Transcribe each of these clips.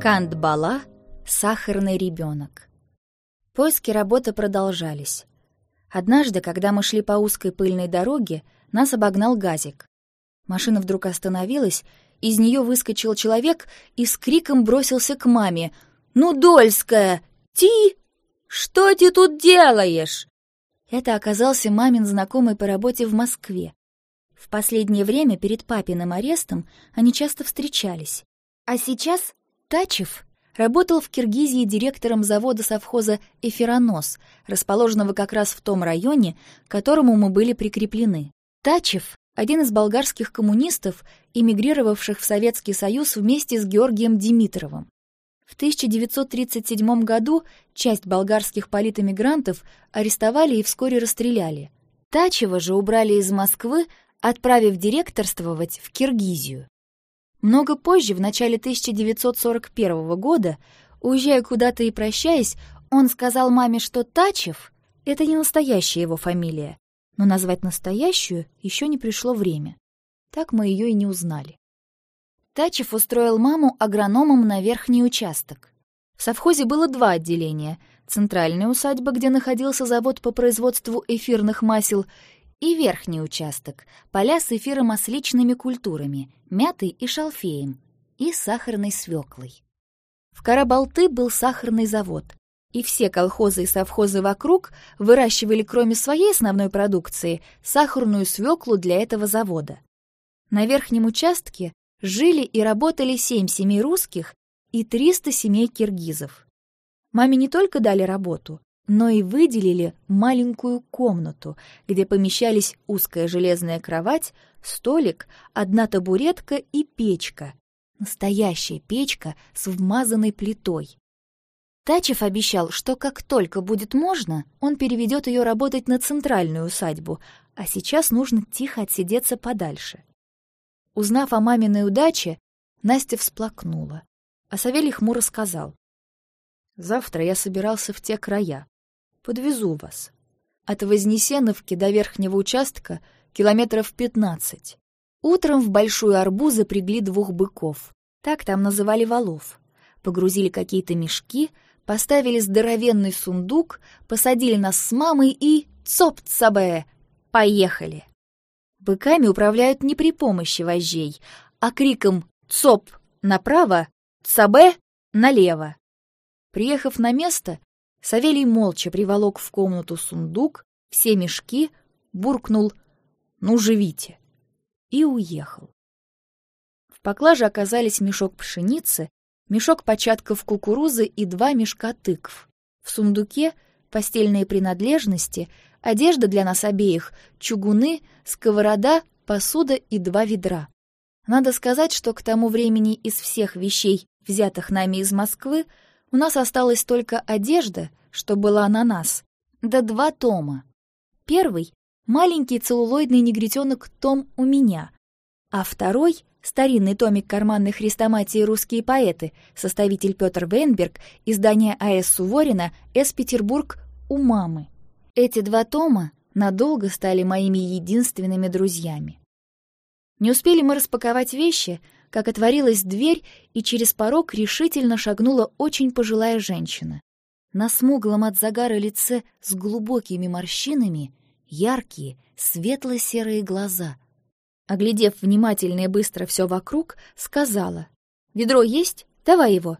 Кандбала — сахарный ребенок. Поиски работы продолжались. Однажды, когда мы шли по узкой пыльной дороге, нас обогнал газик. Машина вдруг остановилась, из нее выскочил человек и с криком бросился к маме. «Ну, Дольская! Ти! Что ты тут делаешь?» Это оказался мамин знакомый по работе в Москве. В последнее время перед папиным арестом они часто встречались. А сейчас Тачев работал в Киргизии директором завода совхоза «Эфиронос», расположенного как раз в том районе, к которому мы были прикреплены. Тачев — один из болгарских коммунистов, эмигрировавших в Советский Союз вместе с Георгием Димитровым. В 1937 году часть болгарских политэмигрантов арестовали и вскоре расстреляли. Тачева же убрали из Москвы, отправив директорствовать в Киргизию. Много позже, в начале 1941 года, уезжая куда-то и прощаясь, он сказал маме, что Тачев — это не настоящая его фамилия, но назвать настоящую еще не пришло время. Так мы ее и не узнали. Тачев устроил маму агрономом на верхний участок. В совхозе было два отделения — центральная усадьба, где находился завод по производству эфирных масел, и верхний участок — поля с эфиромасличными культурами, мятой и шалфеем, и сахарной свеклой. В Карабалты был сахарный завод, и все колхозы и совхозы вокруг выращивали, кроме своей основной продукции, сахарную свеклу для этого завода. На верхнем участке жили и работали семь семей русских и 300 семей киргизов. Маме не только дали работу, но и выделили маленькую комнату, где помещались узкая железная кровать, столик, одна табуретка и печка. Настоящая печка с вмазанной плитой. Тачев обещал, что как только будет можно, он переведет ее работать на центральную усадьбу, а сейчас нужно тихо отсидеться подальше. Узнав о маминой удаче, Настя всплакнула, а Савелий хмуро сказал. «Завтра я собирался в те края. Подвезу вас. От Вознесеновки до верхнего участка километров пятнадцать. Утром в большую арбу запрягли двух быков. Так там называли валов. Погрузили какие-то мешки, поставили здоровенный сундук, посадили нас с мамой и... Цоп-цабе! Поехали! Быками управляют не при помощи вожжей, а криком «Цоп!» направо, «Цабе!» налево. Приехав на место, Савелий молча приволок в комнату сундук, все мешки, буркнул «Ну, живите!» и уехал. В поклаже оказались мешок пшеницы, мешок початков кукурузы и два мешка тыкв. В сундуке постельные принадлежности — одежда для нас обеих, чугуны, сковорода, посуда и два ведра. Надо сказать, что к тому времени из всех вещей, взятых нами из Москвы, у нас осталась только одежда, что была на нас, да два тома. Первый — маленький целлулоидный негритенок том у меня, а второй — старинный томик карманной хрестоматии «Русские поэты», составитель Петр Вейнберг, издание А.С. Суворина, С. Петербург, у мамы. Эти два тома надолго стали моими единственными друзьями. Не успели мы распаковать вещи, как отворилась дверь, и через порог решительно шагнула очень пожилая женщина. На смуглом от загара лице с глубокими морщинами яркие, светло-серые глаза. Оглядев внимательно и быстро все вокруг, сказала «Ведро есть? Давай его».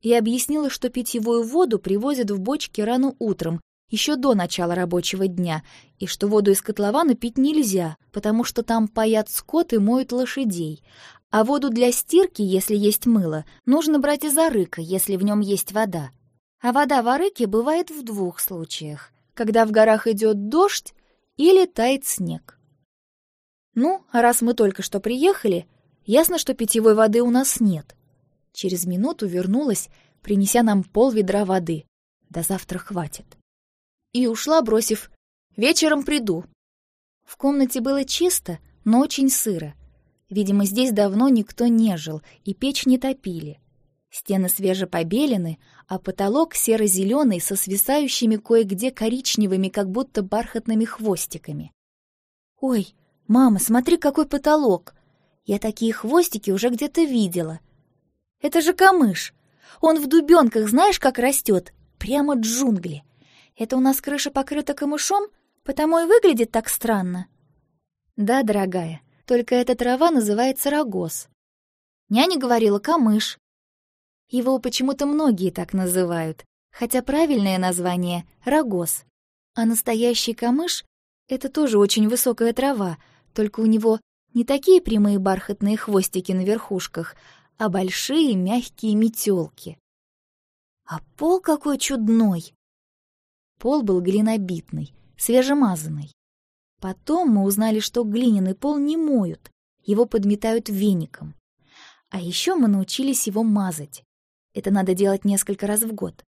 И объяснила, что питьевую воду привозят в бочке рано утром, еще до начала рабочего дня, и что воду из котлована пить нельзя, потому что там паят скот и моют лошадей, а воду для стирки, если есть мыло, нужно брать из арыка, если в нем есть вода. А вода в арыке бывает в двух случаях, когда в горах идет дождь или тает снег. Ну, а раз мы только что приехали, ясно, что питьевой воды у нас нет. Через минуту вернулась, принеся нам пол ведра воды. До завтра хватит и ушла, бросив «Вечером приду». В комнате было чисто, но очень сыро. Видимо, здесь давно никто не жил, и печь не топили. Стены свежепобелены, а потолок серо-зеленый со свисающими кое-где коричневыми, как будто бархатными хвостиками. «Ой, мама, смотри, какой потолок! Я такие хвостики уже где-то видела. Это же камыш, Он в дубенках, знаешь, как растет? Прямо джунгли. Это у нас крыша покрыта камышом, потому и выглядит так странно. Да, дорогая, только эта трава называется рогоз. Няня говорила камыш. Его почему-то многие так называют, хотя правильное название — рогоз. А настоящий камыш — это тоже очень высокая трава, только у него не такие прямые бархатные хвостики на верхушках, а большие мягкие метелки. А пол какой чудной! Пол был глинобитный, свежемазанный. Потом мы узнали, что глиняный пол не моют, его подметают веником. А еще мы научились его мазать. Это надо делать несколько раз в год.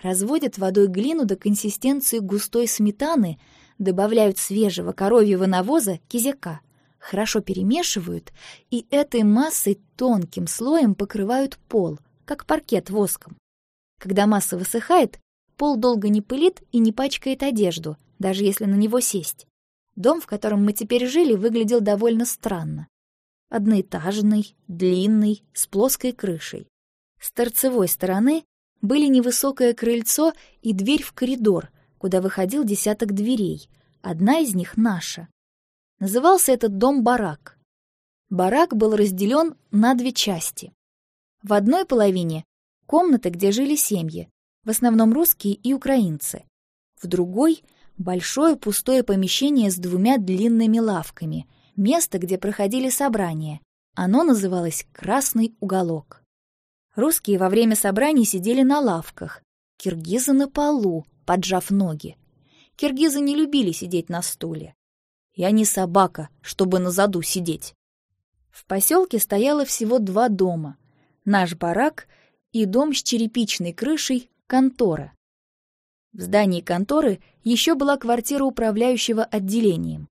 Разводят водой глину до консистенции густой сметаны, добавляют свежего коровьего навоза, кизяка, хорошо перемешивают и этой массой тонким слоем покрывают пол, как паркет воском. Когда масса высыхает, пол долго не пылит и не пачкает одежду, даже если на него сесть. Дом, в котором мы теперь жили, выглядел довольно странно. Одноэтажный, длинный, с плоской крышей. С торцевой стороны были невысокое крыльцо и дверь в коридор, куда выходил десяток дверей. Одна из них наша. Назывался этот дом барак. Барак был разделен на две части. В одной половине — комнаты, где жили семьи, в основном русские и украинцы. В другой — большое пустое помещение с двумя длинными лавками, место, где проходили собрания. Оно называлось «Красный уголок». Русские во время собраний сидели на лавках, киргизы на полу, поджав ноги. Киргизы не любили сидеть на стуле. Я не собака, чтобы на заду сидеть. В поселке стояло всего два дома. Наш барак и дом с черепичной крышей контора. В здании конторы еще была квартира управляющего отделением.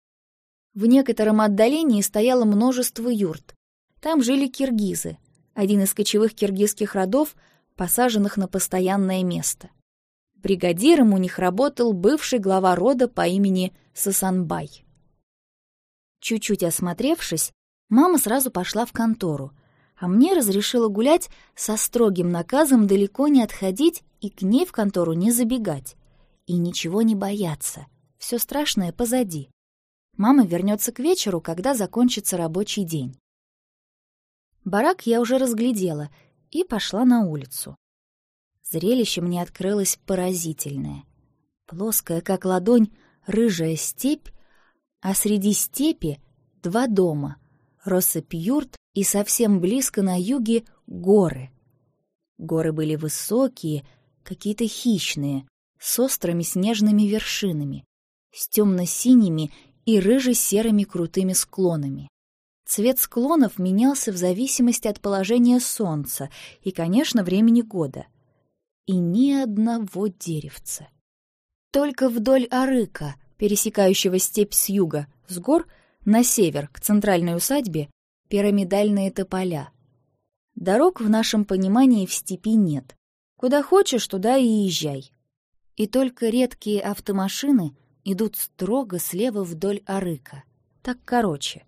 В некотором отдалении стояло множество юрт. Там жили киргизы, один из кочевых киргизских родов, посаженных на постоянное место. Бригадиром у них работал бывший глава рода по имени Сасанбай. Чуть-чуть осмотревшись, мама сразу пошла в контору, а мне разрешила гулять со строгим наказом далеко не отходить и к ней в контору не забегать. И ничего не бояться, все страшное позади. Мама вернется к вечеру, когда закончится рабочий день. Барак я уже разглядела и пошла на улицу. Зрелище мне открылось поразительное. Плоская, как ладонь, рыжая степь, а среди степи два дома — россыпь юрт и совсем близко на юге — горы. Горы были высокие, какие-то хищные, с острыми снежными вершинами, с темно-синими и рыже-серыми крутыми склонами. Цвет склонов менялся в зависимости от положения солнца и, конечно, времени года. И ни одного деревца. Только вдоль арыка, пересекающего степь с юга, с гор, на север, к центральной усадьбе, пирамидальные тополя. Дорог в нашем понимании в степи нет. Куда хочешь, туда и езжай. И только редкие автомашины идут строго слева вдоль арыка. Так короче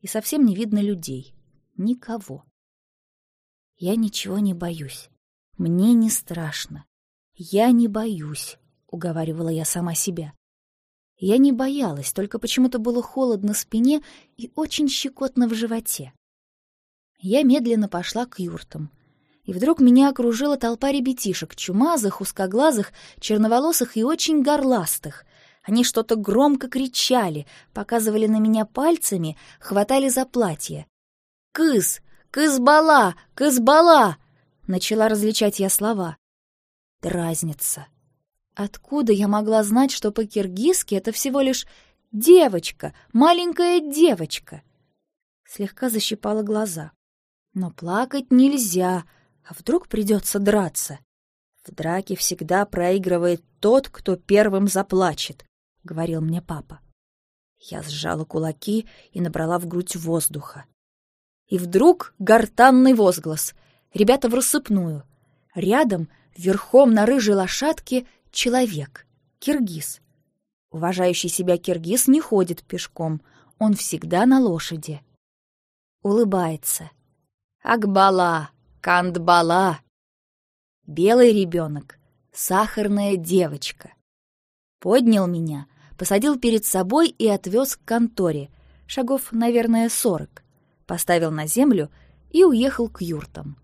и совсем не видно людей. Никого. Я ничего не боюсь. Мне не страшно. Я не боюсь, уговаривала я сама себя. Я не боялась, только почему-то было холодно спине и очень щекотно в животе. Я медленно пошла к юртам. И вдруг меня окружила толпа ребятишек, чумазых, узкоглазых, черноволосых и очень горластых. Они что-то громко кричали, показывали на меня пальцами, хватали за платье. «Кыс! Кызбала! Кызбала!» Начала различать я слова. Дразнится. Откуда я могла знать, что по-киргизски это всего лишь девочка, маленькая девочка? Слегка защипала глаза. Но плакать нельзя, а вдруг придется драться? В драке всегда проигрывает тот, кто первым заплачет. — говорил мне папа. Я сжала кулаки и набрала в грудь воздуха. И вдруг гортанный возглас. Ребята в рассыпную. Рядом, верхом на рыжей лошадке, человек, киргиз. Уважающий себя киргиз не ходит пешком, он всегда на лошади. Улыбается. «Акбала! Кандбала!» белый ребенок, сахарная девочка. Поднял меня, посадил перед собой и отвез к конторе, шагов, наверное, сорок, поставил на землю и уехал к юртам.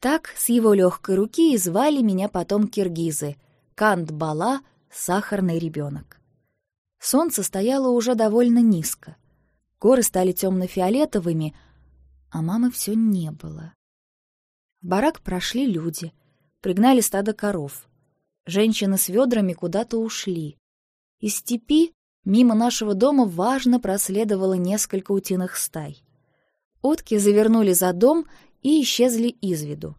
Так с его легкой руки и звали меня потом киргизы — Кандбала, сахарный ребенок. Солнце стояло уже довольно низко. Горы стали темно-фиолетовыми, а мамы все не было. В барак прошли люди, пригнали стадо коров. Женщины с ведрами куда-то ушли. Из степи мимо нашего дома важно проследовало несколько утиных стай. Утки завернули за дом и исчезли из виду.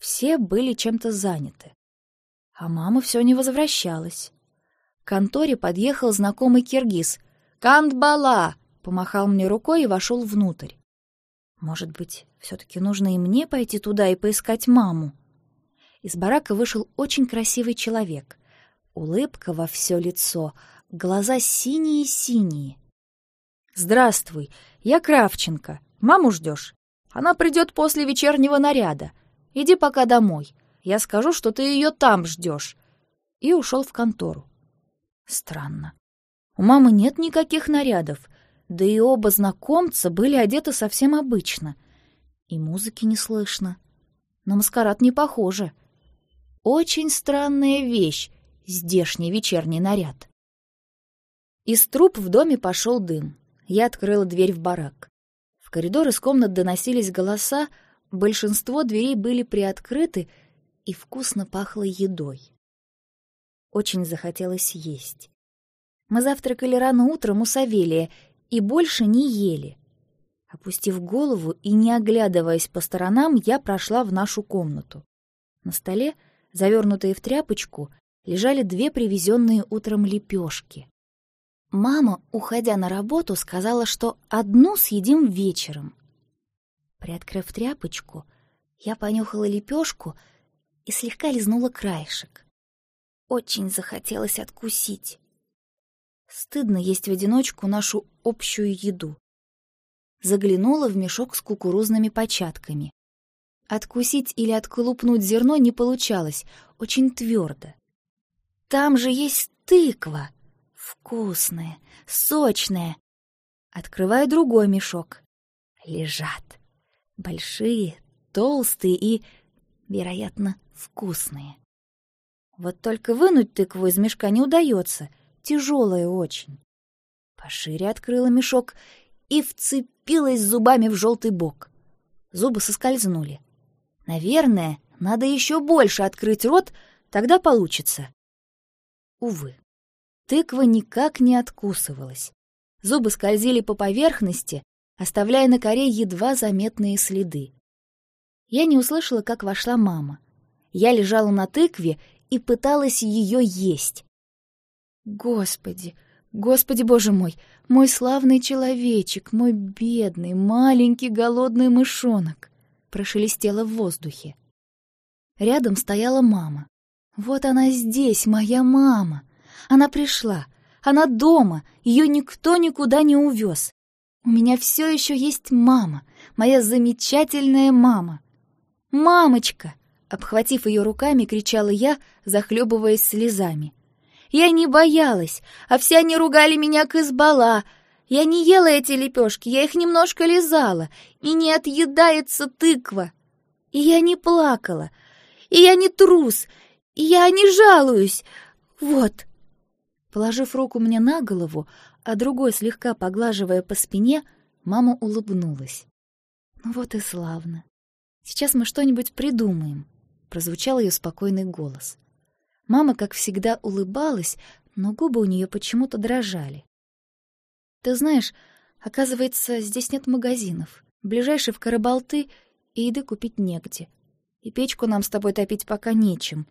Все были чем-то заняты. А мама все не возвращалась. К конторе подъехал знакомый киргиз. «Кандбала!» — помахал мне рукой и вошел внутрь. Может быть, все-таки нужно и мне пойти туда и поискать маму? Из барака вышел очень красивый человек. Улыбка во все лицо, глаза синие-синие. «Здравствуй, я Кравченко. Маму ждешь? Она придет после вечернего наряда. Иди пока домой. Я скажу, что ты ее там ждешь. И ушел в контору. Странно. У мамы нет никаких нарядов, да и оба знакомца были одеты совсем обычно. И музыки не слышно. На маскарад не похоже. Очень странная вещь — здешний вечерний наряд. Из труб в доме пошел дым. Я открыла дверь в барак коридор из комнат доносились голоса, большинство дверей были приоткрыты, и вкусно пахло едой. Очень захотелось есть. Мы завтракали рано утром у Савелия и больше не ели. Опустив голову и не оглядываясь по сторонам, я прошла в нашу комнату. На столе, завернутые в тряпочку, лежали две привезенные утром лепешки. Мама, уходя на работу, сказала, что одну съедим вечером. Приоткрыв тряпочку, я понюхала лепешку и слегка лизнула краешек. Очень захотелось откусить. Стыдно есть в одиночку нашу общую еду. Заглянула в мешок с кукурузными початками. Откусить или отколупнуть зерно не получалось, очень твердо. Там же есть тыква. Вкусные, сочные. Открываю другой мешок. Лежат. Большие, толстые и, вероятно, вкусные. Вот только вынуть тыкву из мешка не удается, тяжелая очень. Пошире открыла мешок и вцепилась зубами в желтый бок. Зубы соскользнули. Наверное, надо еще больше открыть рот, тогда получится. Увы. Тыква никак не откусывалась. Зубы скользили по поверхности, оставляя на коре едва заметные следы. Я не услышала, как вошла мама. Я лежала на тыкве и пыталась ее есть. Господи, Господи, боже мой, мой славный человечек, мой бедный, маленький, голодный мышонок, прошелестело в воздухе. Рядом стояла мама. Вот она здесь, моя мама. Она пришла. Она дома. Ее никто никуда не увез. У меня все еще есть мама. Моя замечательная мама. «Мамочка!» Обхватив ее руками, кричала я, захлебываясь слезами. Я не боялась, а все они ругали меня к избала. Я не ела эти лепешки, я их немножко лизала, и не отъедается тыква. И я не плакала, и я не трус, и я не жалуюсь. Вот, Положив руку мне на голову, а другой слегка поглаживая по спине, мама улыбнулась. «Ну вот и славно. Сейчас мы что-нибудь придумаем», — прозвучал ее спокойный голос. Мама, как всегда, улыбалась, но губы у нее почему-то дрожали. «Ты знаешь, оказывается, здесь нет магазинов. Ближайший в Карабалты, и еды купить негде. И печку нам с тобой топить пока нечем.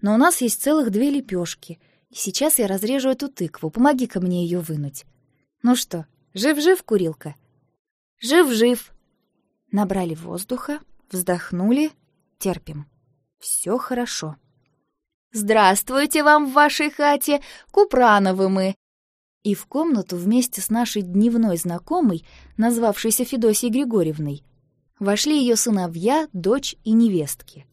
Но у нас есть целых две лепешки — Сейчас я разрежу эту тыкву, помоги-ка мне ее вынуть. Ну что, жив-жив, курилка? Жив-жив. Набрали воздуха, вздохнули, терпим. Все хорошо. Здравствуйте вам в вашей хате, Купрановы мы. И в комнату вместе с нашей дневной знакомой, назвавшейся Федосией Григорьевной, вошли ее сыновья, дочь и невестки.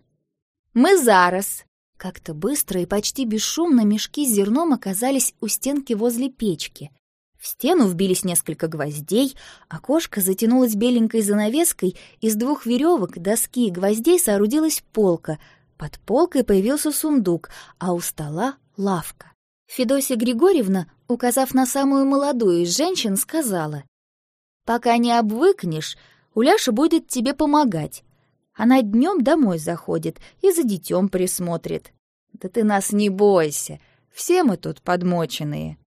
Мы зараз!» Как-то быстро и почти бесшумно мешки с зерном оказались у стенки возле печки. В стену вбились несколько гвоздей, окошко затянулось беленькой занавеской, из двух веревок, доски и гвоздей соорудилась полка. Под полкой появился сундук, а у стола — лавка. Федосия Григорьевна, указав на самую молодую из женщин, сказала, «Пока не обвыкнешь, Уляша будет тебе помогать. Она днем домой заходит и за детем присмотрит. Да ты нас не бойся, все мы тут подмоченные».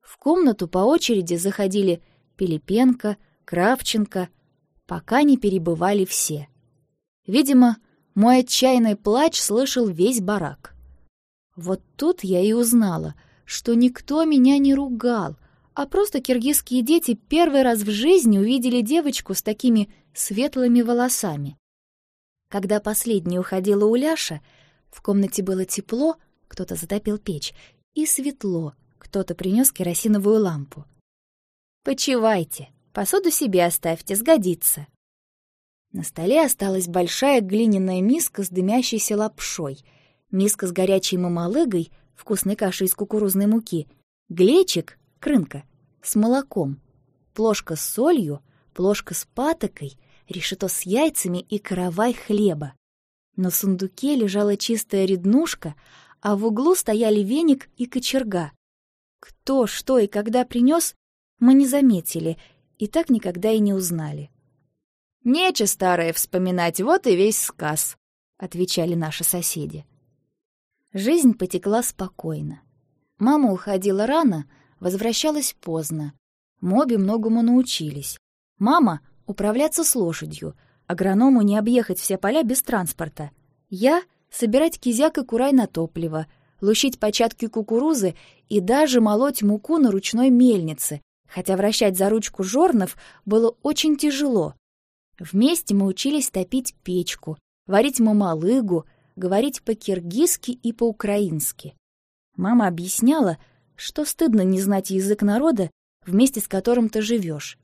В комнату по очереди заходили Пилипенко, Кравченко, пока не перебывали все. Видимо, мой отчаянный плач слышал весь барак. Вот тут я и узнала, что никто меня не ругал, а просто киргизские дети первый раз в жизни увидели девочку с такими светлыми волосами. Когда последняя уходила Уляша, в комнате было тепло, кто-то затопил печь, и светло, кто-то принес керосиновую лампу. «Почивайте, посуду себе оставьте, сгодится». На столе осталась большая глиняная миска с дымящейся лапшой, миска с горячей мамалыгой, вкусной кашей из кукурузной муки, глечик, крынка, с молоком, плошка с солью, плошка с патокой, решето с яйцами и каравай хлеба. На сундуке лежала чистая реднушка, а в углу стояли веник и кочерга. Кто, что и когда принес, мы не заметили и так никогда и не узнали. «Нече старое вспоминать, вот и весь сказ», — отвечали наши соседи. Жизнь потекла спокойно. Мама уходила рано, возвращалась поздно. Моби многому научились. Мама — управляться с лошадью, агроному не объехать все поля без транспорта. Я — собирать кизяк и курай на топливо, лущить початки кукурузы и даже молоть муку на ручной мельнице, хотя вращать за ручку жорнов было очень тяжело. Вместе мы учились топить печку, варить мамалыгу, говорить по-киргизски и по-украински. Мама объясняла, что стыдно не знать язык народа, вместе с которым ты живешь.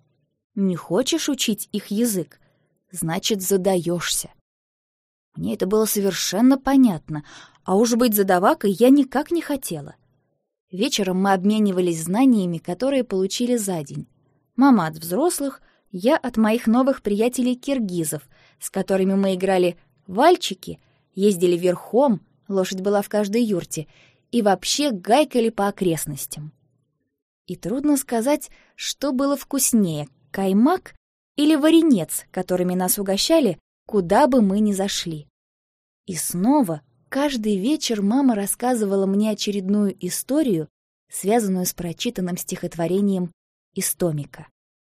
Не хочешь учить их язык, значит, задаешься. Мне это было совершенно понятно, а уж быть задавакой я никак не хотела. Вечером мы обменивались знаниями, которые получили за день. Мама от взрослых, я от моих новых приятелей-киргизов, с которыми мы играли вальчики, ездили верхом, лошадь была в каждой юрте, и вообще гайкали по окрестностям. И трудно сказать, что было вкуснее — каймак или варенец, которыми нас угощали, куда бы мы ни зашли. И снова каждый вечер мама рассказывала мне очередную историю, связанную с прочитанным стихотворением из томика.